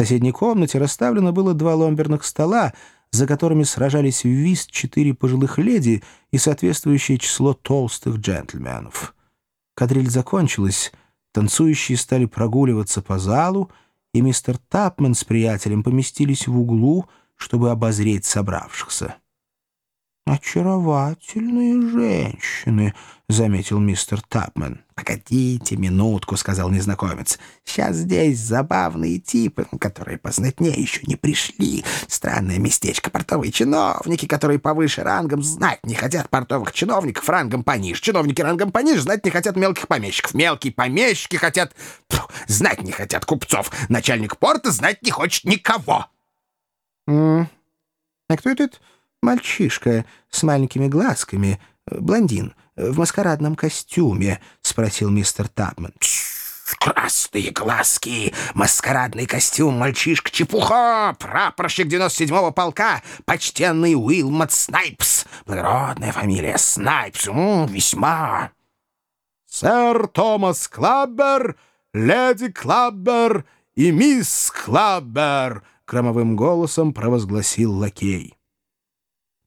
соседней комнате расставлено было два ломберных стола, за которыми сражались в вист четыре пожилых леди и соответствующее число толстых джентльменов. Кадриль закончилась, танцующие стали прогуливаться по залу, и мистер Тапман с приятелем поместились в углу, чтобы обозреть собравшихся. «Очаровательные женщины», — заметил мистер Тапман. «Погодите минутку», — сказал незнакомец. «Сейчас здесь забавные типы, которые познатнее еще не пришли. Странное местечко, портовые чиновники, которые повыше рангом знать не хотят портовых чиновников рангом пониже. Чиновники рангом пониже знать не хотят мелких помещиков. Мелкие помещики хотят... Фу, знать не хотят купцов. Начальник порта знать не хочет никого». «М -м, «А кто этот мальчишка с маленькими глазками, блондин?» в маскарадном костюме?» — спросил мистер Тапман. «Красные глазки, маскарадный костюм, мальчишка чепуха, прапорщик 97-го полка, почтенный Уилмот Снайпс, благородная фамилия Снайпс, -м, весьма». «Сэр Томас Клаббер, леди Клаббер и мисс Клаббер!» — громовым голосом провозгласил лакей.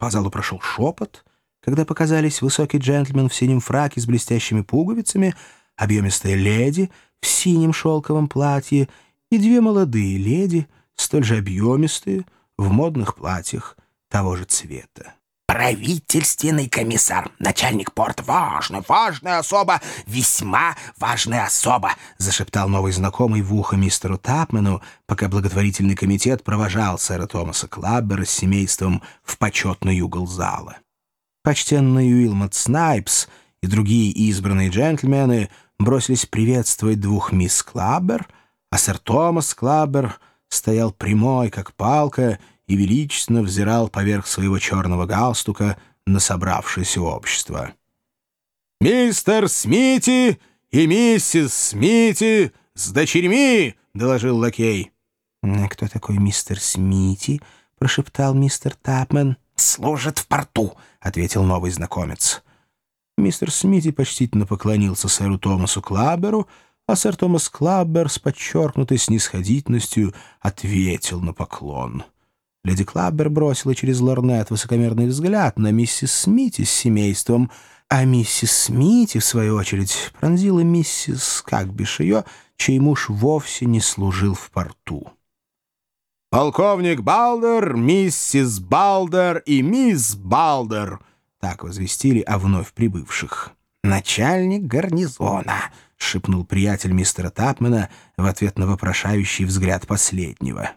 По залу прошел шепот — когда показались высокий джентльмен в синем фраке с блестящими пуговицами, объемистая леди в синем шелковом платье и две молодые леди, столь же объемистые, в модных платьях того же цвета. «Правительственный комиссар, начальник порта, важная, важная особа, весьма важная особа», зашептал новый знакомый в ухо мистеру Тапмену, пока благотворительный комитет провожал сэра Томаса Клаббера с семейством в почетный угол зала. Почтенный Уилмот Снайпс и другие избранные джентльмены бросились приветствовать двух мисс Клаббер, а сэр Томас Клаббер стоял прямой, как палка, и величественно взирал поверх своего черного галстука на собравшееся общество. «Мистер Смити и миссис Смити с дочерьми!» — доложил лакей. «Кто такой мистер Смити?» — прошептал мистер Тапмен. «Служит в порту», — ответил новый знакомец. Мистер Смити почтительно поклонился сэру Томасу Клабберу, а сэр Томас Клаббер с подчеркнутой снисходительностью ответил на поклон. Леди Клаббер бросила через лорнет высокомерный взгляд на миссис Смити с семейством, а миссис Смити, в свою очередь, пронзила миссис, как бишь ее, чей муж вовсе не служил в порту. «Полковник Балдер, миссис Балдер и мисс Балдер», — так возвестили о вновь прибывших. «Начальник гарнизона», — шепнул приятель мистера Тапмена в ответ на вопрошающий взгляд последнего.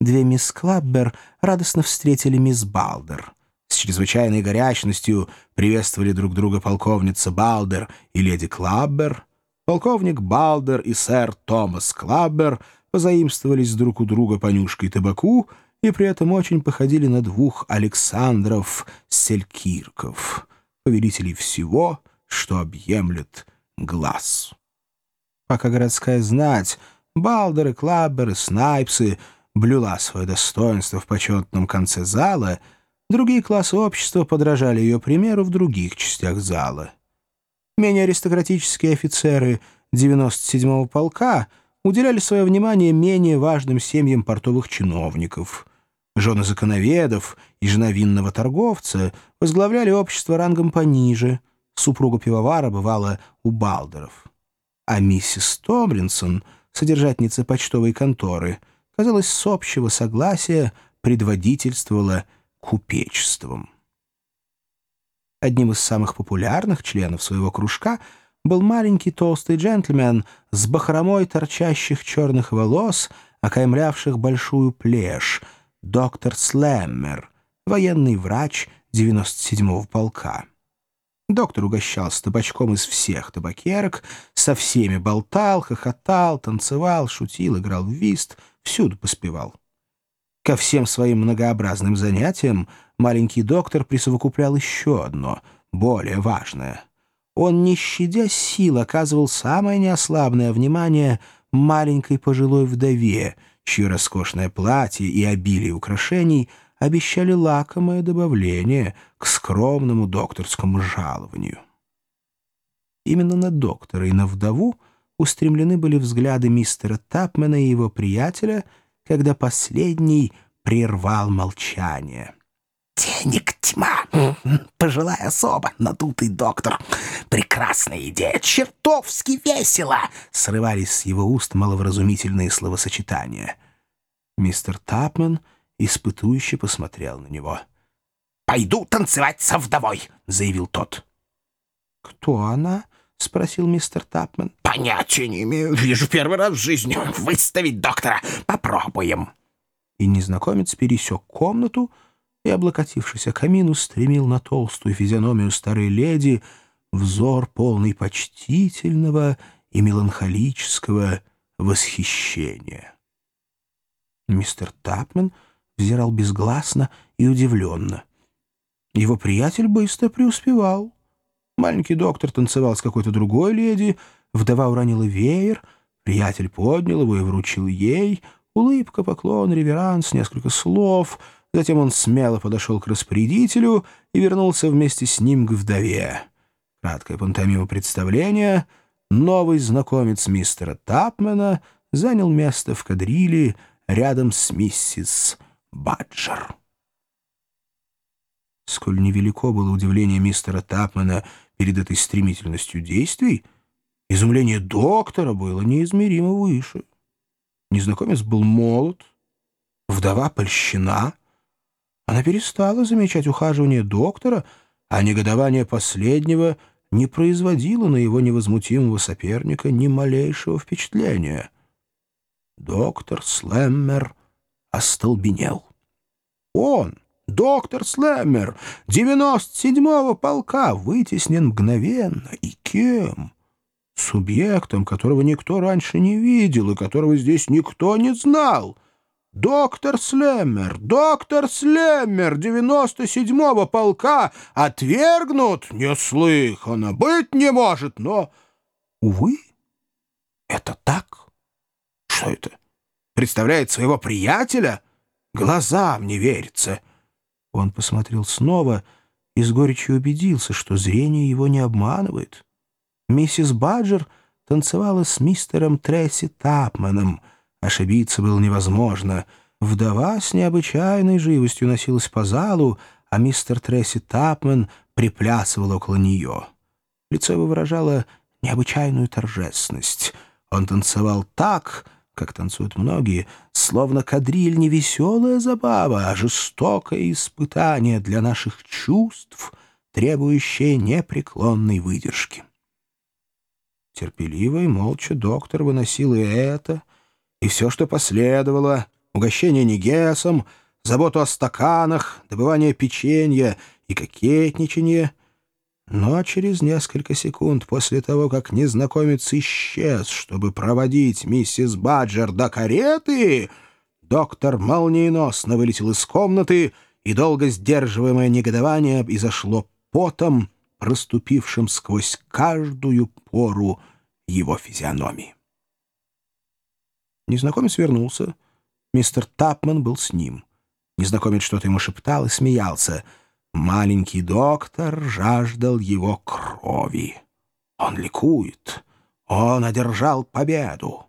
Две мисс Клаббер радостно встретили мисс Балдер. С чрезвычайной горячностью приветствовали друг друга полковница Балдер и леди Клаббер. Полковник Балдер и сэр Томас Клаббер — позаимствовали друг у друга понюшкой табаку и при этом очень походили на двух Александров Селькирков, повелителей всего, что объемлет глаз. Пока городская знать, Балдеры, Клабберы, Снайпсы блюла свое достоинство в почетном конце зала, другие классы общества подражали ее примеру в других частях зала. Менее аристократические офицеры 97-го полка — уделяли свое внимание менее важным семьям портовых чиновников. Жены законоведов и жена винного торговца возглавляли общество рангом пониже, супруга пивовара бывала у Балдеров. А миссис Томлинсон, содержательница почтовой конторы, казалось, с общего согласия предводительствовала купечеством. Одним из самых популярных членов своего кружка — был маленький толстый джентльмен с бахромой торчащих черных волос, окаймлявших большую плешь, доктор Слэммер, военный врач 97-го полка. Доктор угощался табачком из всех табакерок, со всеми болтал, хохотал, танцевал, шутил, играл в вист, всюду поспевал. Ко всем своим многообразным занятиям маленький доктор присовокуплял еще одно, более важное — он, не щадя сил, оказывал самое неослабное внимание маленькой пожилой вдове, чье роскошное платье и обилие украшений обещали лакомое добавление к скромному докторскому жалованию. Именно на доктора и на вдову устремлены были взгляды мистера Тапмена и его приятеля, когда последний прервал молчание. «Денег тьма! Пожилая особа, надутый доктор. Прекрасная идея! Чертовски весело!» Срывались с его уст маловразумительные словосочетания. Мистер Тапмен испытующе посмотрел на него. «Пойду танцевать со вдовой!» — заявил тот. «Кто она?» — спросил мистер Тапмен. «Понятия не имею. Вижу первый раз в жизни. Выставить доктора. Попробуем». И незнакомец пересек комнату и, облокотившись о камин, устремил на толстую физиономию старой леди взор полный почтительного и меланхолического восхищения. Мистер Тапмен взирал безгласно и удивленно. Его приятель быстро преуспевал. Маленький доктор танцевал с какой-то другой леди, вдова уронила веер, приятель поднял его и вручил ей. Улыбка, поклон, реверанс, несколько слов. Затем он смело подошел к распорядителю и вернулся вместе с ним к вдове. Краткое пантомима представления. Новый знакомец мистера Тапмена занял место в кадриле рядом с миссис Баджер. Сколь невелико было удивление мистера Тапмена перед этой стремительностью действий, изумление доктора было неизмеримо выше. Незнакомец был молод, вдова польщена. Она перестала замечать ухаживание доктора, а негодование последнего не производило на его невозмутимого соперника ни малейшего впечатления. Доктор Слэммер остолбенел. Он, доктор Слэммер, 97-го полка, вытеснен мгновенно. И кем? Субъектом, которого никто раньше не видел и которого здесь никто не знал. Доктор Слэммер, доктор Слэммер 97-го полка отвергнут? Неслыханно, быть не может, но... Увы, это так. Что это? Представляет своего приятеля? Глазам не верится. Он посмотрел снова и с горечью убедился, что зрение его не обманывает. Миссис Баджер танцевала с мистером Тресси Тапманом. Ошибиться было невозможно. Вдова с необычайной живостью носилась по залу, а мистер Тресси Тапман приплясывал около нее. Лицо его выражало необычайную торжественность. Он танцевал так как танцуют многие, словно кадриль не веселая забава, а жестокое испытание для наших чувств, требующее непреклонной выдержки. Терпеливо и молча доктор выносил и это, и все, что последовало, угощение негесом, заботу о стаканах, добывание печенья и кокетничание — но через несколько секунд после того, как незнакомец исчез, чтобы проводить миссис Баджер до кареты, доктор молниеносно вылетел из комнаты, и долго сдерживаемое негодование изошло потом, проступившим сквозь каждую пору его физиономии. Незнакомец вернулся. Мистер Тапман был с ним. Незнакомец что-то ему шептал и смеялся — Маленький доктор жаждал его крови. Он ликует. Он одержал победу.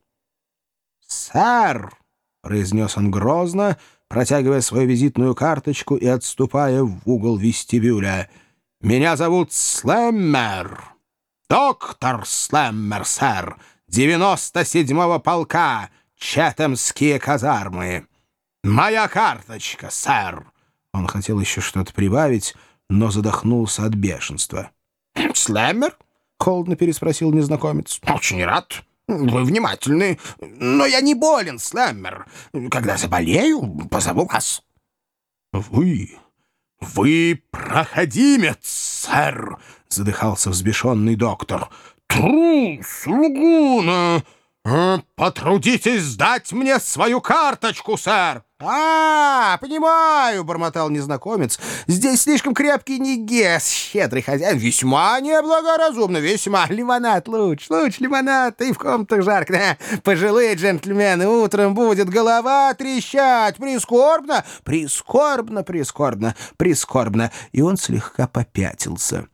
«Сэр!» — произнес он грозно, протягивая свою визитную карточку и отступая в угол вестибюля. «Меня зовут Слэммер. Доктор Слэммер, сэр, девяносто седьмого полка, Четемские казармы. Моя карточка, сэр!» Он хотел еще что-то прибавить, но задохнулся от бешенства. «Слэммер?» — холодно переспросил незнакомец. «Очень рад. Вы внимательны. Но я не болен, Слэммер. Когда заболею, позову вас». «Вы... вы проходимец, сэр!» — задыхался взбешенный доктор. «Трус, лгуна! Потрудитесь сдать мне свою карточку, сэр!» «А, понимаю», — бормотал незнакомец. «Здесь слишком крепкий негес, щедрый хозяин, весьма неблагоразумно, весьма. Лимонад лучше, лучше лимонад, и в комнатах жарко. Пожилые джентльмены, утром будет голова трещать, прискорбно, прискорбно, прискорбно, прискорбно». И он слегка попятился.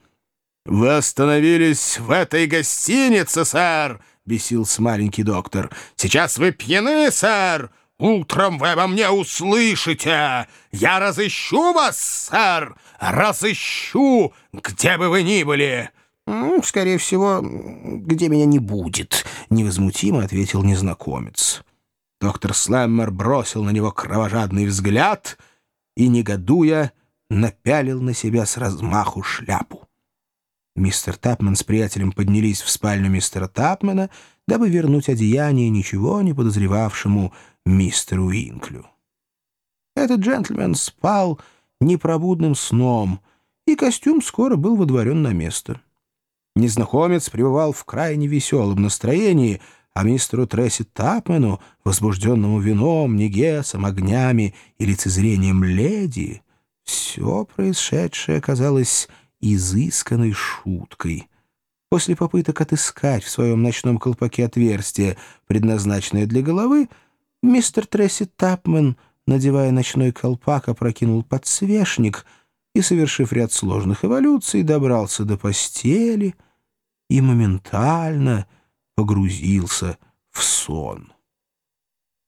«Вы остановились в этой гостинице, сэр!» Бесился маленький доктор. «Сейчас вы пьяны, сэр! Утром вы обо мне услышите! Я разыщу вас, сэр! Разыщу, где бы вы ни были!» «Скорее всего, где меня не будет», — невозмутимо ответил незнакомец. Доктор Слэммер бросил на него кровожадный взгляд и, негодуя, напялил на себя с размаху шляпу. Мистер Тапман с приятелем поднялись в спальню мистера Тапмана, дабы вернуть одеяние ничего не подозревавшему мистеру Инклю. Этот джентльмен спал непробудным сном, и костюм скоро был водворен на место. Незнакомец пребывал в крайне веселом настроении, а мистеру Тресси Тапмену, возбужденному вином, негесом, огнями и лицезрением леди, все происшедшее казалось изысканной шуткой. После попыток отыскать в своем ночном колпаке отверстие, предназначенное для головы, мистер Тресси Тапмен, надевая ночной колпак, опрокинул подсвечник и, совершив ряд сложных эволюций, добрался до постели и моментально погрузился в сон.